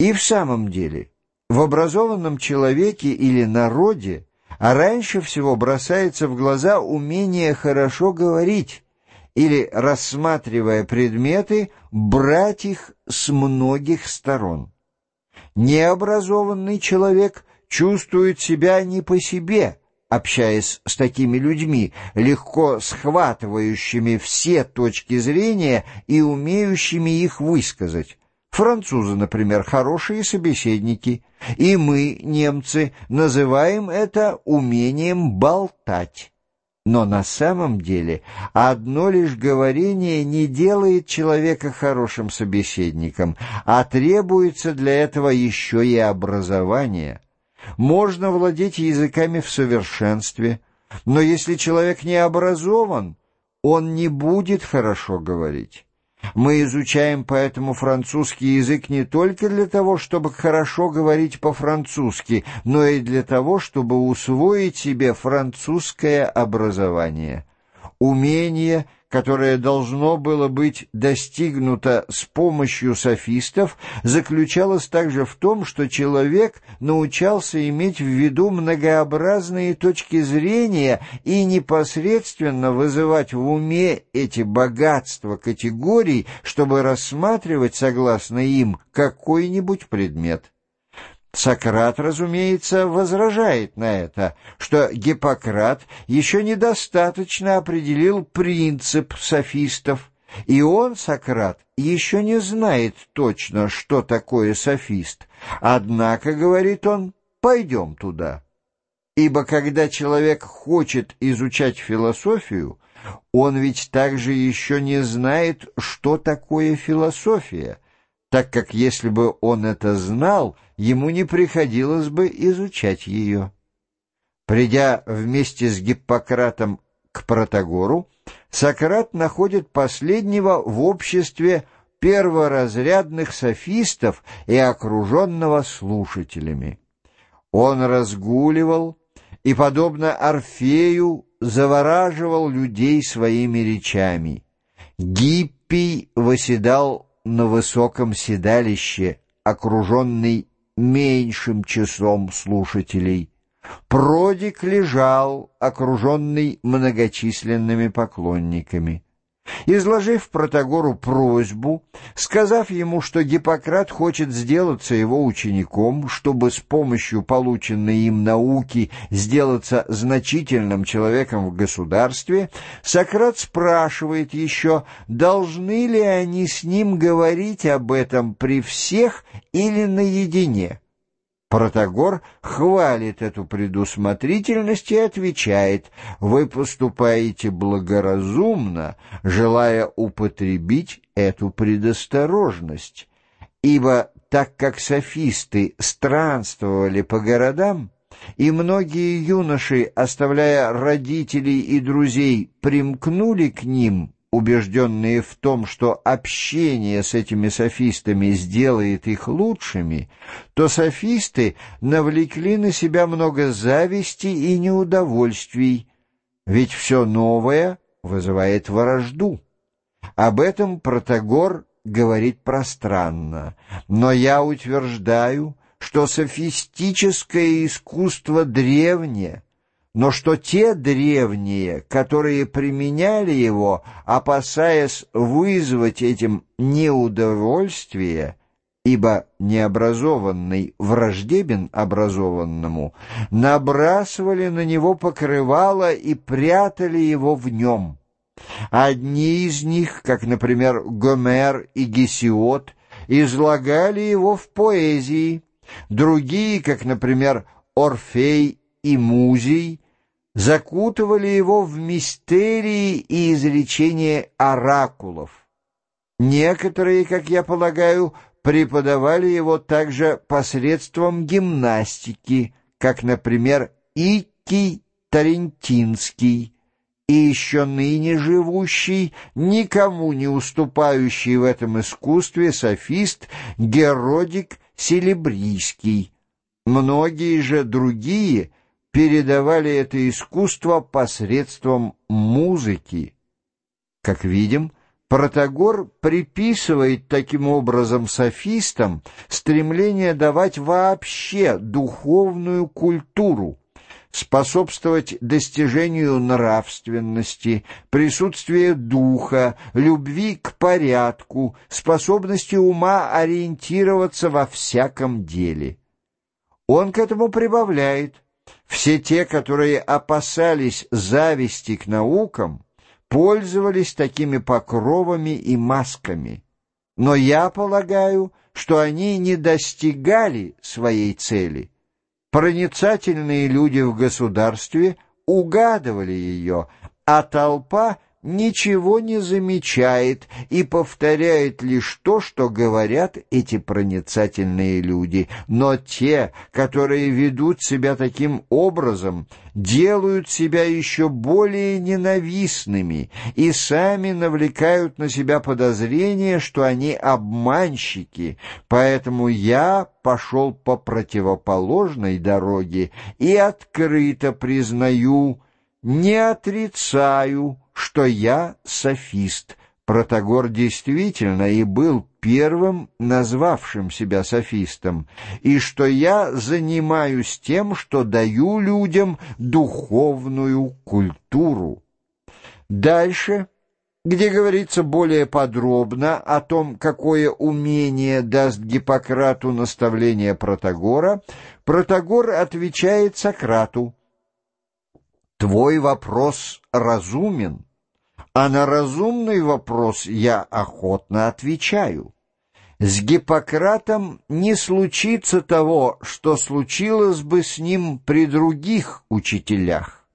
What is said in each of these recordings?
И в самом деле, в образованном человеке или народе а раньше всего бросается в глаза умение хорошо говорить или, рассматривая предметы, брать их с многих сторон. Необразованный человек чувствует себя не по себе, общаясь с такими людьми, легко схватывающими все точки зрения и умеющими их высказать. Французы, например, хорошие собеседники, и мы, немцы, называем это умением болтать. Но на самом деле одно лишь говорение не делает человека хорошим собеседником, а требуется для этого еще и образование. Можно владеть языками в совершенстве, но если человек не образован, он не будет хорошо говорить. Мы изучаем поэтому французский язык не только для того, чтобы хорошо говорить по-французски, но и для того, чтобы усвоить себе французское образование. Умение – которое должно было быть достигнуто с помощью софистов, заключалось также в том, что человек научался иметь в виду многообразные точки зрения и непосредственно вызывать в уме эти богатства категорий, чтобы рассматривать, согласно им, какой-нибудь предмет. Сократ, разумеется, возражает на это, что Гиппократ еще недостаточно определил принцип софистов, и он, Сократ, еще не знает точно, что такое софист. Однако, говорит он, пойдем туда. Ибо когда человек хочет изучать философию, он ведь также еще не знает, что такое философия — так как если бы он это знал, ему не приходилось бы изучать ее. Придя вместе с Гиппократом к Протагору, Сократ находит последнего в обществе перворазрядных софистов и окруженного слушателями. Он разгуливал и, подобно Орфею, завораживал людей своими речами. Гиппий восседал на высоком седалище, окруженный меньшим числом слушателей. Продик лежал, окруженный многочисленными поклонниками. Изложив Протагору просьбу, сказав ему, что Гиппократ хочет сделаться его учеником, чтобы с помощью полученной им науки сделаться значительным человеком в государстве, Сократ спрашивает еще, должны ли они с ним говорить об этом при всех или наедине. Протагор хвалит эту предусмотрительность и отвечает, «Вы поступаете благоразумно, желая употребить эту предосторожность, ибо так как софисты странствовали по городам, и многие юноши, оставляя родителей и друзей, примкнули к ним, убежденные в том, что общение с этими софистами сделает их лучшими, то софисты навлекли на себя много зависти и неудовольствий, ведь все новое вызывает вражду. Об этом Протагор говорит пространно, но я утверждаю, что софистическое искусство древнее — но что те древние, которые применяли его, опасаясь вызвать этим неудовольствие, ибо необразованный враждебен образованному, набрасывали на него покрывало и прятали его в нем. Одни из них, как, например, Гомер и Гесиод, излагали его в поэзии, другие, как, например, Орфей и Музей закутывали его в мистерии и изречения оракулов. Некоторые, как я полагаю, преподавали его также посредством гимнастики, как, например, Икий Тарентинский, и еще ныне живущий, никому не уступающий в этом искусстве софист Геродик Селебрийский. Многие же другие — передавали это искусство посредством музыки. Как видим, Протагор приписывает таким образом софистам стремление давать вообще духовную культуру, способствовать достижению нравственности, присутствия духа, любви к порядку, способности ума ориентироваться во всяком деле. Он к этому прибавляет, все те, которые опасались зависти к наукам, пользовались такими покровами и масками. Но я полагаю, что они не достигали своей цели. Проницательные люди в государстве угадывали ее, а толпа — ничего не замечает и повторяет лишь то, что говорят эти проницательные люди. Но те, которые ведут себя таким образом, делают себя еще более ненавистными и сами навлекают на себя подозрение, что они обманщики. Поэтому я пошел по противоположной дороге и открыто признаю, не отрицаю, что я софист. Протагор действительно и был первым назвавшим себя софистом, и что я занимаюсь тем, что даю людям духовную культуру. Дальше, где говорится более подробно о том, какое умение даст Гиппократу наставление Протагора, Протагор отвечает Сократу, «Твой вопрос разумен» а на разумный вопрос я охотно отвечаю. С Гиппократом не случится того, что случилось бы с ним при других учителях.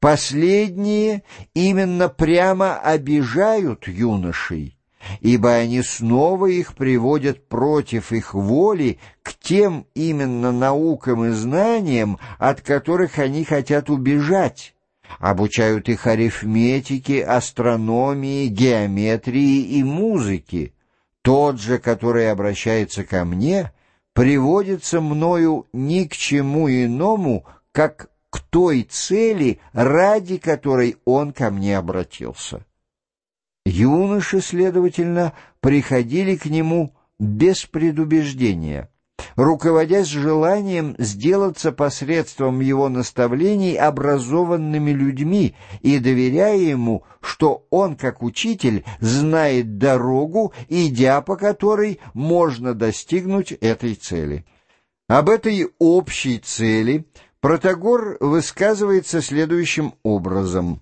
Последние именно прямо обижают юношей, ибо они снова их приводят против их воли к тем именно наукам и знаниям, от которых они хотят убежать обучают их арифметике, астрономии, геометрии и музыке. Тот же, который обращается ко мне, приводится мною ни к чему иному, как к той цели, ради которой он ко мне обратился. Юноши, следовательно, приходили к нему без предубеждения — руководясь желанием сделаться посредством его наставлений образованными людьми и доверяя ему, что он, как учитель, знает дорогу, идя по которой можно достигнуть этой цели. Об этой общей цели Протагор высказывается следующим образом.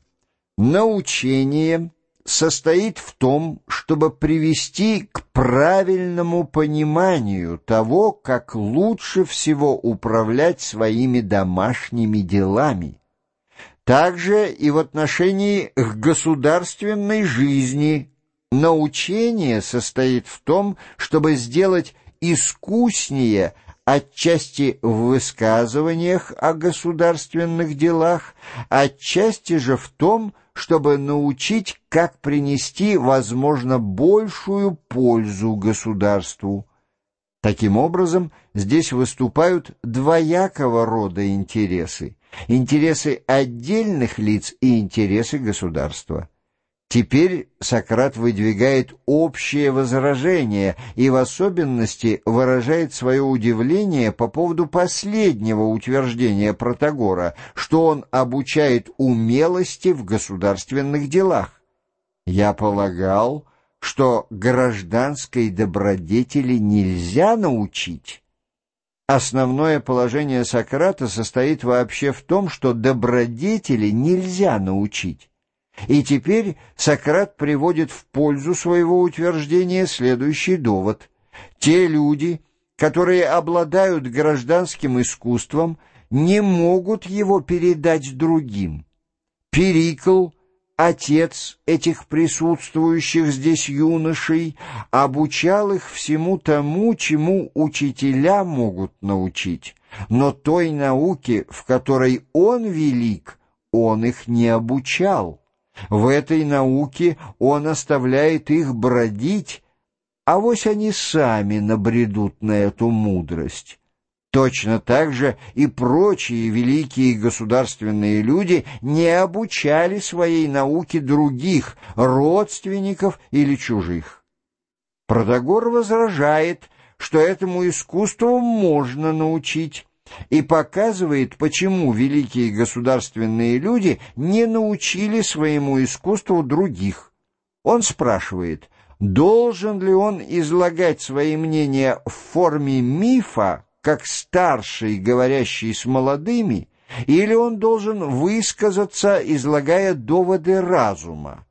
«Научение состоит в том, чтобы привести к правильному пониманию того, как лучше всего управлять своими домашними делами. Также и в отношении к государственной жизни научение состоит в том, чтобы сделать искуснее отчасти в высказываниях о государственных делах, отчасти же в том, чтобы научить, как принести, возможно, большую пользу государству. Таким образом, здесь выступают двоякого рода интересы – интересы отдельных лиц и интересы государства. Теперь Сократ выдвигает общее возражение и в особенности выражает свое удивление по поводу последнего утверждения Протагора, что он обучает умелости в государственных делах. Я полагал, что гражданской добродетели нельзя научить. Основное положение Сократа состоит вообще в том, что добродетели нельзя научить. И теперь Сократ приводит в пользу своего утверждения следующий довод. Те люди, которые обладают гражданским искусством, не могут его передать другим. Перикл, отец этих присутствующих здесь юношей, обучал их всему тому, чему учителя могут научить, но той науке, в которой он велик, он их не обучал. В этой науке он оставляет их бродить, а вось они сами набредут на эту мудрость. Точно так же и прочие великие государственные люди не обучали своей науке других, родственников или чужих. Протагор возражает, что этому искусству можно научить, и показывает, почему великие государственные люди не научили своему искусству других. Он спрашивает, должен ли он излагать свои мнения в форме мифа, как старший, говорящий с молодыми, или он должен высказаться, излагая доводы разума.